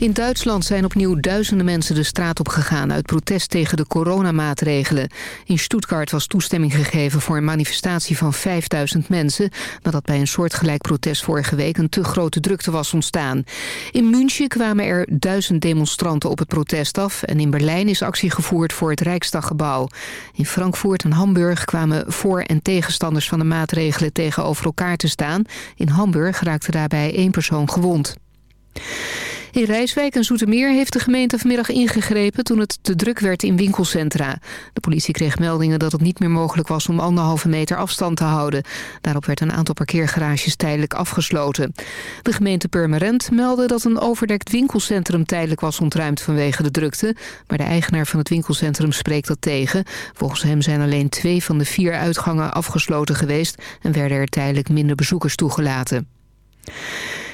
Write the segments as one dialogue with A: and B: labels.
A: In Duitsland zijn opnieuw duizenden mensen de straat op gegaan... uit protest tegen de coronamaatregelen. In Stuttgart was toestemming gegeven voor een manifestatie van 5000 mensen... nadat bij een soortgelijk protest vorige week een te grote drukte was ontstaan. In München kwamen er duizend demonstranten op het protest af... en in Berlijn is actie gevoerd voor het Rijksdaggebouw. In Frankfurt en Hamburg kwamen voor- en tegenstanders van de maatregelen tegenover elkaar te staan. In Hamburg raakte daarbij één persoon gewond. In Rijswijk en Zoetermeer heeft de gemeente vanmiddag ingegrepen toen het te druk werd in winkelcentra. De politie kreeg meldingen dat het niet meer mogelijk was om anderhalve meter afstand te houden. Daarop werd een aantal parkeergarages tijdelijk afgesloten. De gemeente Purmerend meldde dat een overdekt winkelcentrum tijdelijk was ontruimd vanwege de drukte. Maar de eigenaar van het winkelcentrum spreekt dat tegen. Volgens hem zijn alleen twee van de vier uitgangen afgesloten geweest en werden er tijdelijk minder bezoekers toegelaten.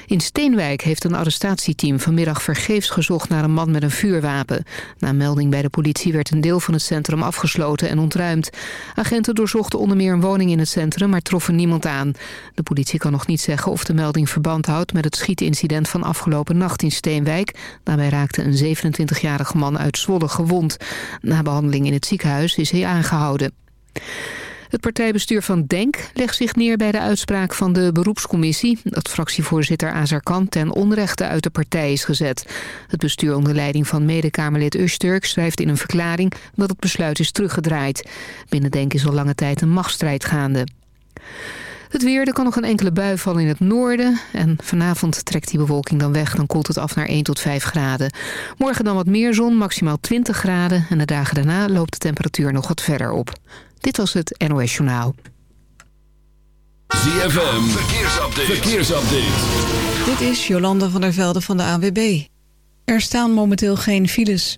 A: In Steenwijk heeft een arrestatieteam vanmiddag vergeefs gezocht naar een man met een vuurwapen. Na melding bij de politie werd een deel van het centrum afgesloten en ontruimd. Agenten doorzochten onder meer een woning in het centrum, maar troffen niemand aan. De politie kan nog niet zeggen of de melding verband houdt met het schietincident van afgelopen nacht in Steenwijk. Daarbij raakte een 27-jarige man uit Zwolle gewond. Na behandeling in het ziekenhuis is hij aangehouden. Het partijbestuur van DENK legt zich neer bij de uitspraak van de beroepscommissie... dat fractievoorzitter Azarkan ten onrechte uit de partij is gezet. Het bestuur onder leiding van medekamerlid Usturk schrijft in een verklaring... dat het besluit is teruggedraaid. Binnen DENK is al lange tijd een machtsstrijd gaande. Het weer, er kan nog een enkele bui vallen in het noorden. En vanavond trekt die bewolking dan weg. Dan koelt het af naar 1 tot 5 graden. Morgen dan wat meer zon, maximaal 20 graden. En de dagen daarna loopt de temperatuur nog wat verder op. Dit was het NOS Journaal.
B: ZFM, verkeersupdate. verkeersupdate.
C: Dit is Jolanda van der Velde van de AWB. Er staan momenteel geen files.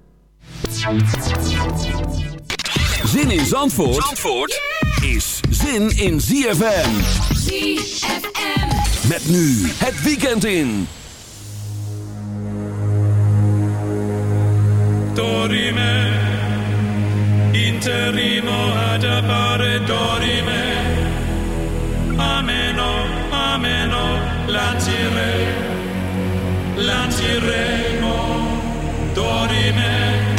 B: Zin in Zandvoort, Zandvoort is zin in ZFM.
D: ZFM.
B: Met nu het weekend in.
E: Dorime, interimo ad appare dorime. Ameno, ameno, lancire, lanciremo, dorime.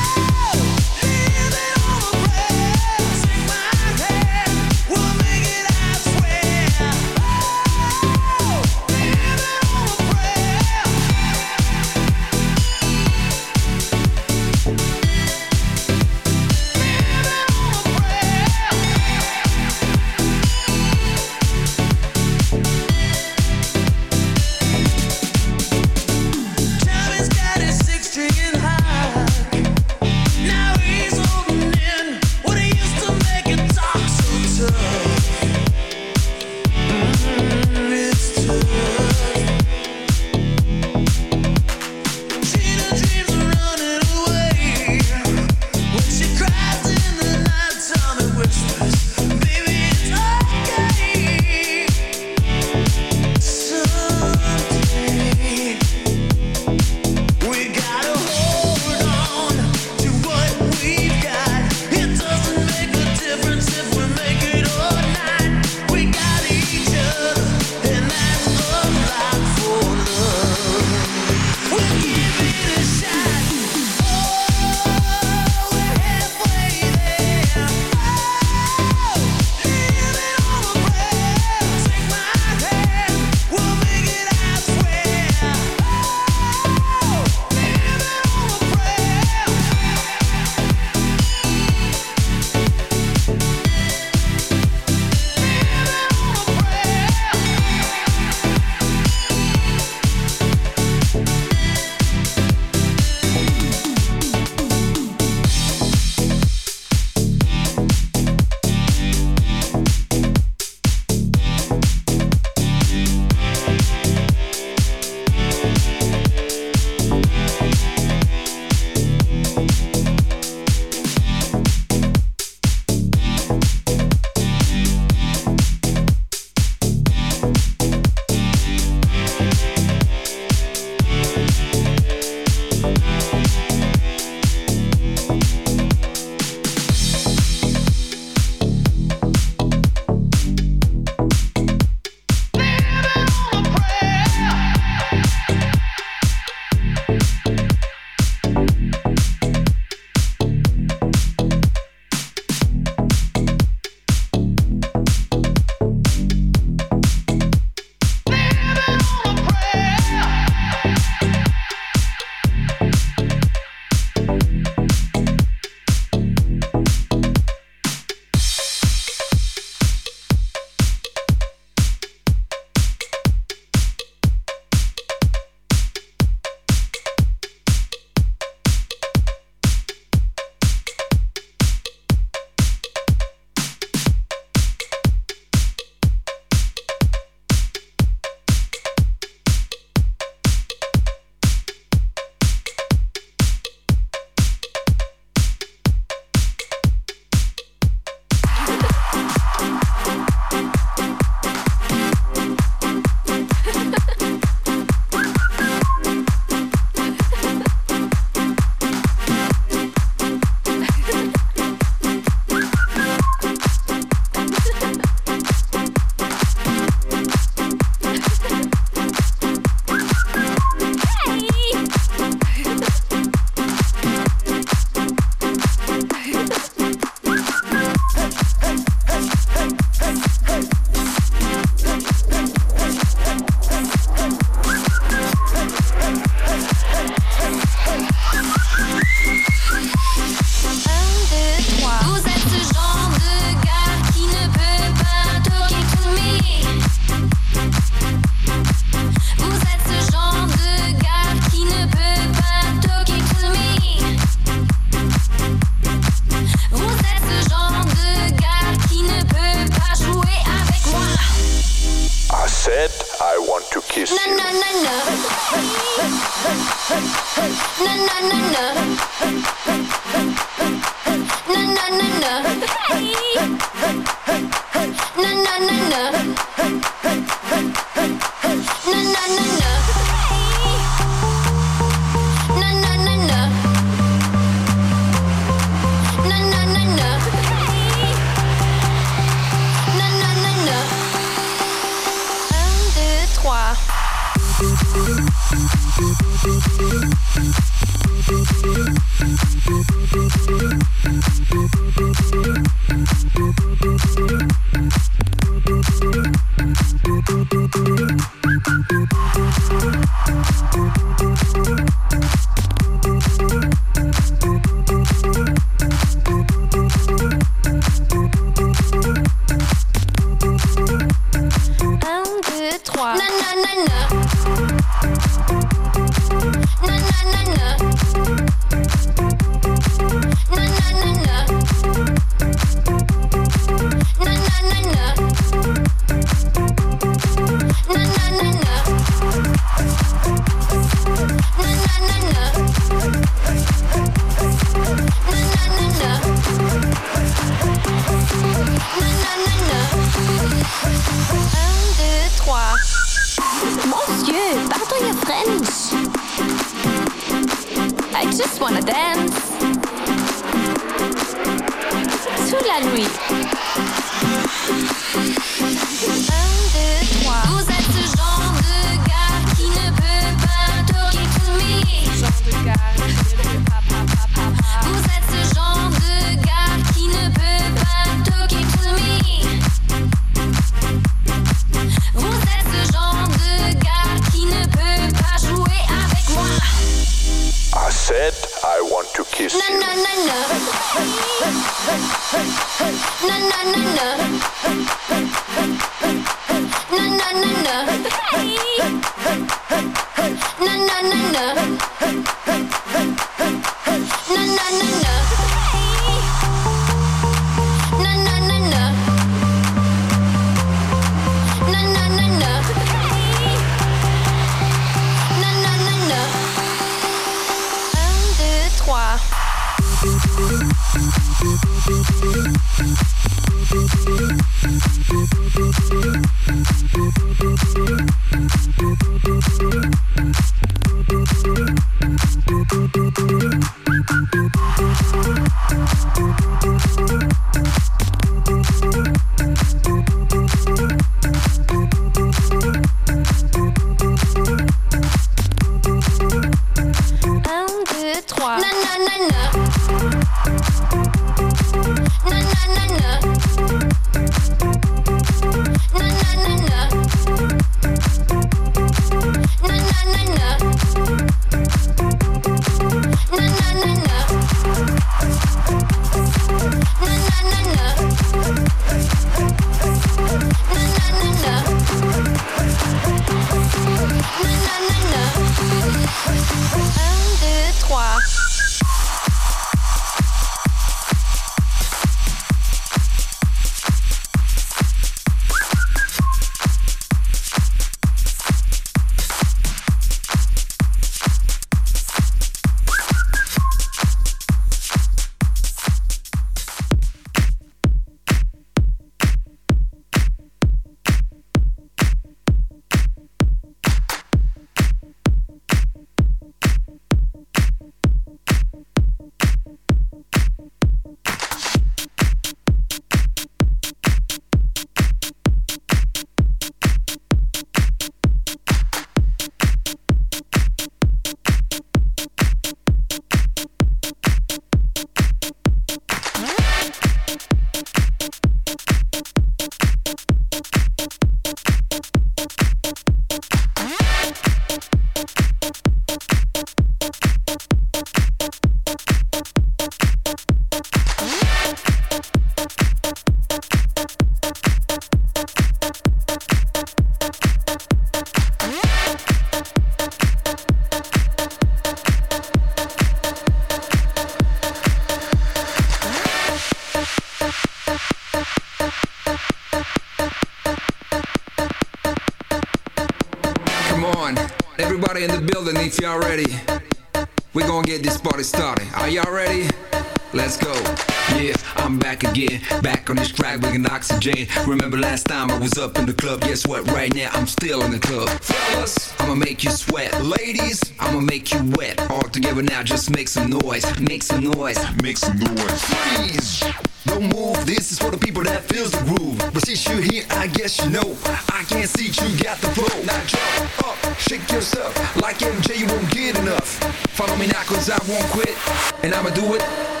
F: Jane. Remember last time I was up in the club? Guess what? Right now I'm still in the club. Fellas, I'ma make you sweat. Ladies, I'ma make you wet. All together now, just make some noise. Make some noise. Make some noise. Freeze. Don't move, this is for the people that feels the groove. But since you're here, I guess you know I can't see you got the flow. Now jump up, shake yourself like MJ, you won't get enough. Follow me now, cause I won't quit, and I'ma do it.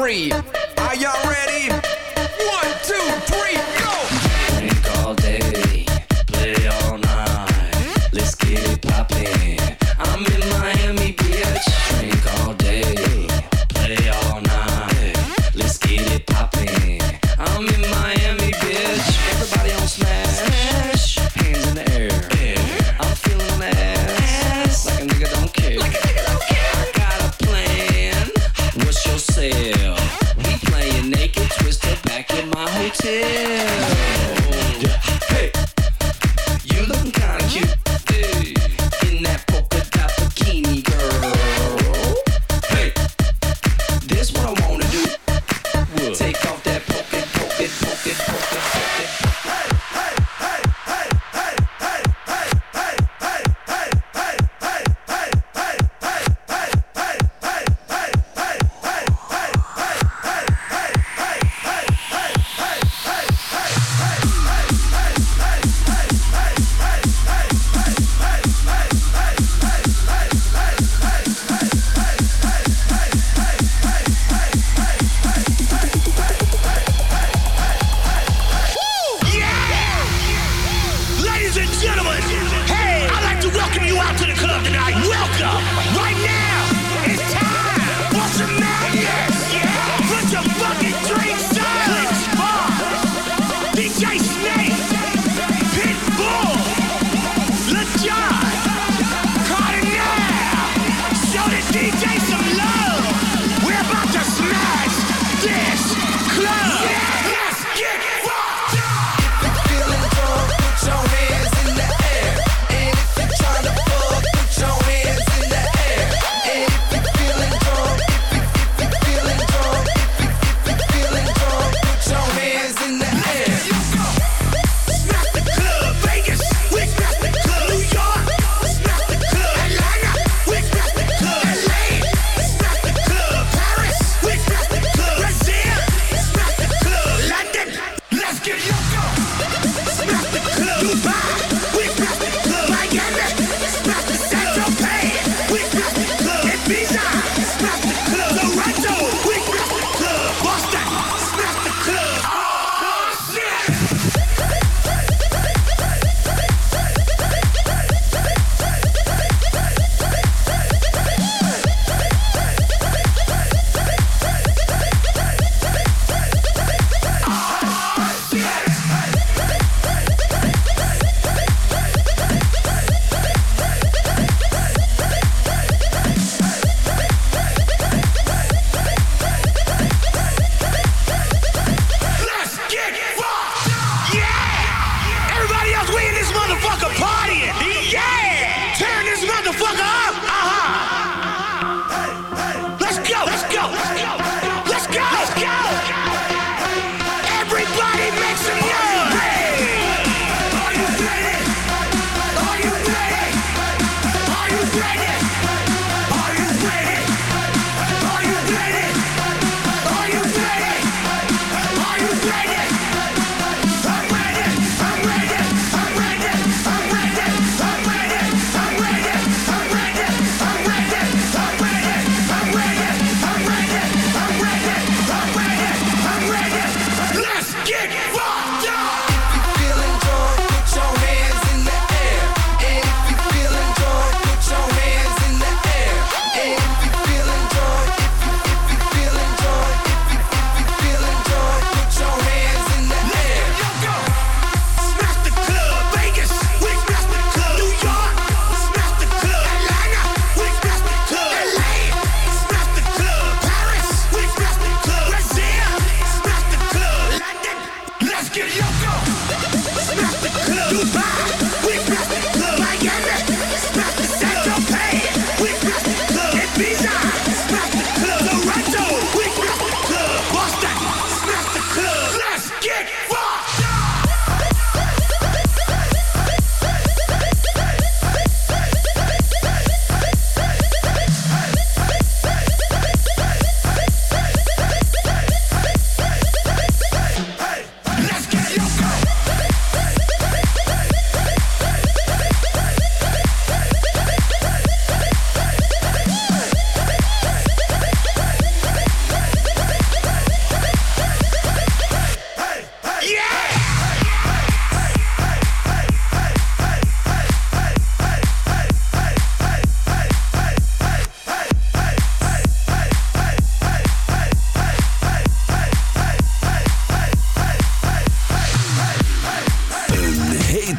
G: free.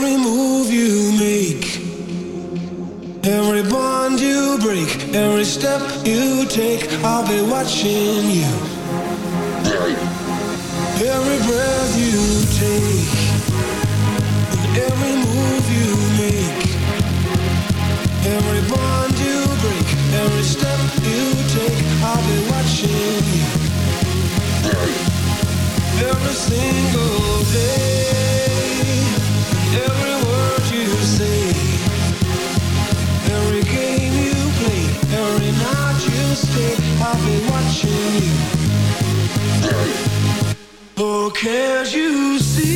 H: Move you make, every bond you break, every step you take, I'll be watching you. Every breath you take, every move you make, every bond you break, every step you take, I'll be watching you. Every single day, I'll be watching you. You see?